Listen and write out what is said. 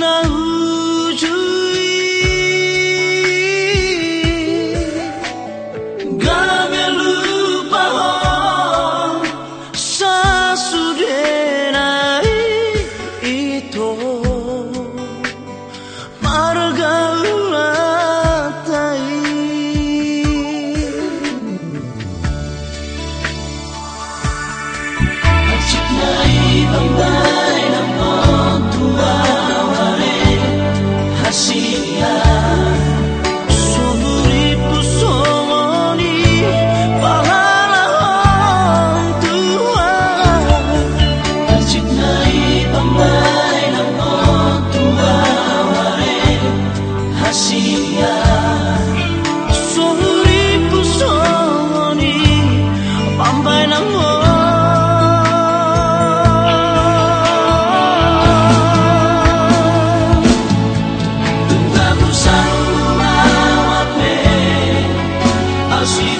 No. She